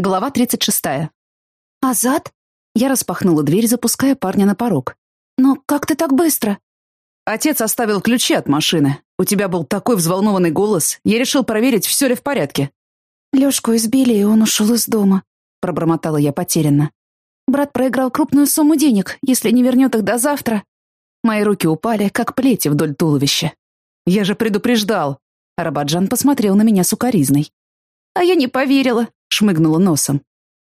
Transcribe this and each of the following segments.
Глава 36. «Азат?» Я распахнула дверь, запуская парня на порог. «Но как ты так быстро?» Отец оставил ключи от машины. У тебя был такой взволнованный голос. Я решил проверить, все ли в порядке. Лёшку избили, и он ушел из дома. Пробормотала я потерянно. Брат проиграл крупную сумму денег. Если не вернет их до завтра... Мои руки упали, как плети вдоль туловища. Я же предупреждал. Рабаджан посмотрел на меня сукоризной. А я не поверила шмыгнула носом.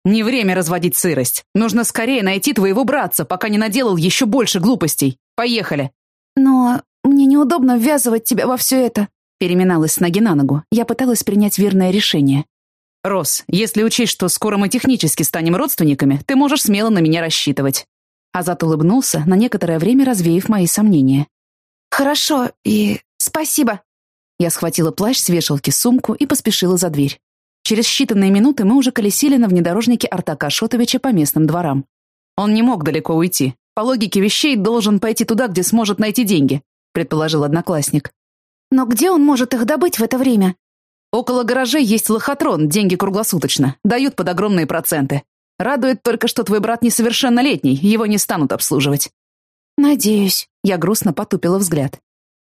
«Не время разводить сырость. Нужно скорее найти твоего братца, пока не наделал еще больше глупостей. Поехали!» «Но мне неудобно ввязывать тебя во все это», переминалась с ноги на ногу. Я пыталась принять верное решение. «Рос, если учесть, что скоро мы технически станем родственниками, ты можешь смело на меня рассчитывать». Азат улыбнулся, на некоторое время развеяв мои сомнения. «Хорошо, и спасибо». Я схватила плащ с вешалки, сумку и поспешила за дверь. Через считанные минуты мы уже колесили на внедорожнике Артака Шотовича по местным дворам. Он не мог далеко уйти. По логике вещей должен пойти туда, где сможет найти деньги, предположил одноклассник. Но где он может их добыть в это время? Около гаражей есть лохотрон, деньги круглосуточно, дают под огромные проценты. Радует только, что твой брат несовершеннолетний, его не станут обслуживать. Надеюсь. Я грустно потупила взгляд.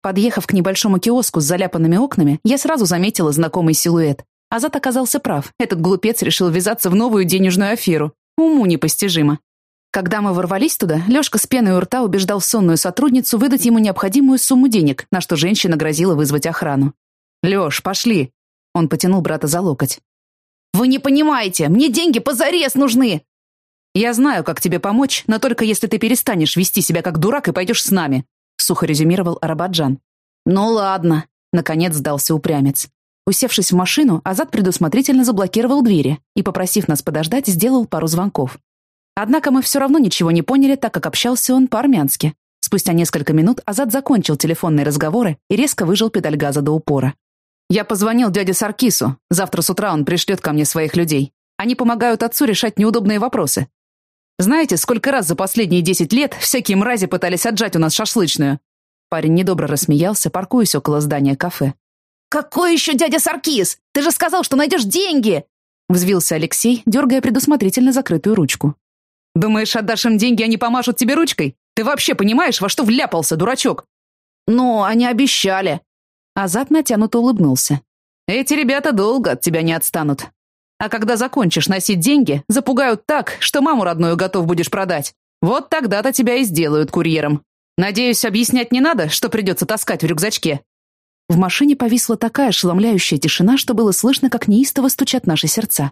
Подъехав к небольшому киоску с заляпанными окнами, я сразу заметила знакомый силуэт. Азат оказался прав. Этот глупец решил ввязаться в новую денежную аферу. Уму непостижимо. Когда мы ворвались туда, Лёшка с пеной у рта убеждал сонную сотрудницу выдать ему необходимую сумму денег, на что женщина грозила вызвать охрану. «Лёш, пошли!» Он потянул брата за локоть. «Вы не понимаете! Мне деньги позарез нужны!» «Я знаю, как тебе помочь, но только если ты перестанешь вести себя как дурак и пойдешь с нами», сухо резюмировал Арабаджан. «Ну ладно», — наконец сдался упрямец. Усевшись в машину, Азат предусмотрительно заблокировал двери и, попросив нас подождать, сделал пару звонков. Однако мы все равно ничего не поняли, так как общался он по-армянски. Спустя несколько минут Азат закончил телефонные разговоры и резко выжал педаль газа до упора. «Я позвонил дяде Саркису. Завтра с утра он пришлет ко мне своих людей. Они помогают отцу решать неудобные вопросы. Знаете, сколько раз за последние десять лет всякие мрази пытались отжать у нас шашлычную?» Парень недобро рассмеялся, паркуясь около здания кафе. «Какой еще дядя Саркис? Ты же сказал, что найдешь деньги!» Взвился Алексей, дергая предусмотрительно закрытую ручку. «Думаешь, отдашь им деньги, они помашут тебе ручкой? Ты вообще понимаешь, во что вляпался, дурачок?» «Ну, они обещали». Азат натянуто улыбнулся. «Эти ребята долго от тебя не отстанут. А когда закончишь носить деньги, запугают так, что маму родную готов будешь продать. Вот тогда-то тебя и сделают курьером. Надеюсь, объяснять не надо, что придется таскать в рюкзачке?» В машине повисла такая ошеломляющая тишина, что было слышно, как неистово стучат наши сердца.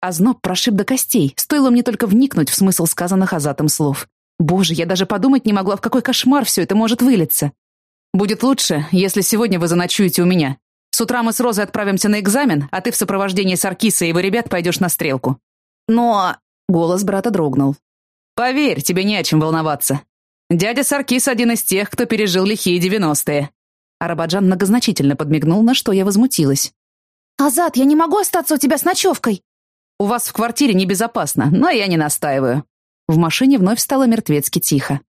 Озноб прошиб до костей, стоило мне только вникнуть в смысл сказанных Азатом слов. Боже, я даже подумать не могла, в какой кошмар все это может вылиться. Будет лучше, если сегодня вы заночуете у меня. С утра мы с Розой отправимся на экзамен, а ты в сопровождении Саркиса и его ребят пойдешь на стрелку. Но... Голос брата дрогнул. Поверь, тебе не о чем волноваться. Дядя Саркис один из тех, кто пережил лихие девяностые. Арабаджан многозначительно подмигнул, на что я возмутилась. «Азат, я не могу остаться у тебя с ночевкой!» «У вас в квартире небезопасно, но я не настаиваю». В машине вновь стало мертвецки тихо.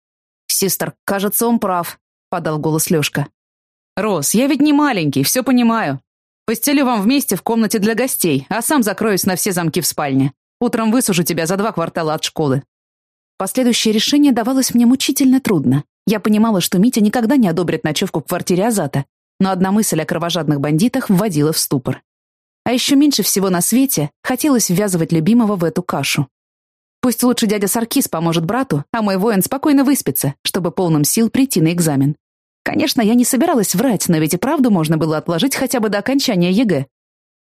«Систер, кажется, он прав», — подал голос Лёшка. «Рос, я ведь не маленький, все понимаю. Постелю вам вместе в комнате для гостей, а сам закроюсь на все замки в спальне. Утром высужу тебя за два квартала от школы». Последующее решение давалось мне мучительно трудно. Я понимала, что Митя никогда не одобрит ночевку в квартире Азата, но одна мысль о кровожадных бандитах вводила в ступор. А еще меньше всего на свете хотелось ввязывать любимого в эту кашу. Пусть лучше дядя Саркис поможет брату, а мой воин спокойно выспится, чтобы полным сил прийти на экзамен. Конечно, я не собиралась врать, но ведь и правду можно было отложить хотя бы до окончания ЕГЭ.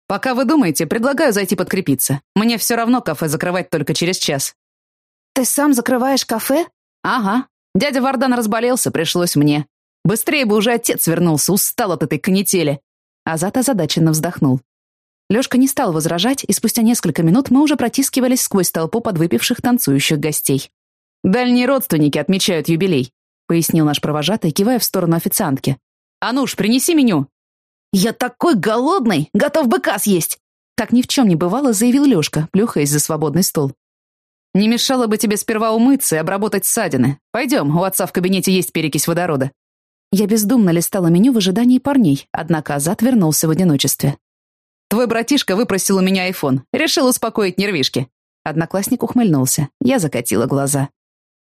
Пока вы думаете, предлагаю зайти подкрепиться. Мне все равно кафе закрывать только через час. Ты сам закрываешь кафе? Ага, Дядя Вардан разболелся, пришлось мне. Быстрее бы уже отец вернулся, устал от этой канители. Азат озадаченно вздохнул. Лёшка не стал возражать, и спустя несколько минут мы уже протискивались сквозь толпу подвыпивших танцующих гостей. «Дальние родственники отмечают юбилей», — пояснил наш провожатый, кивая в сторону официантки. «Ануш, принеси меню!» «Я такой голодный! Готов быка съесть!» Так ни в чем не бывало, заявил Лёшка, плюхаясь за свободный стол. Не мешало бы тебе сперва умыться и обработать ссадины. Пойдем, у отца в кабинете есть перекись водорода». Я бездумно листала меню в ожидании парней, однако Азат вернулся в одиночестве. Твой братишка выпросил у меня айфон. Решил успокоить нервишки». Одноклассник ухмыльнулся. Я закатила глаза.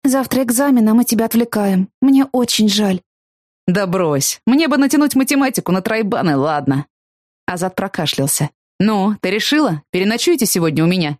«Завтра экзамен, а мы тебя отвлекаем. Мне очень жаль». «Да брось. Мне бы натянуть математику на тройбаны, ладно». Азат прокашлялся. «Ну, ты решила? Переночуете сегодня у меня?»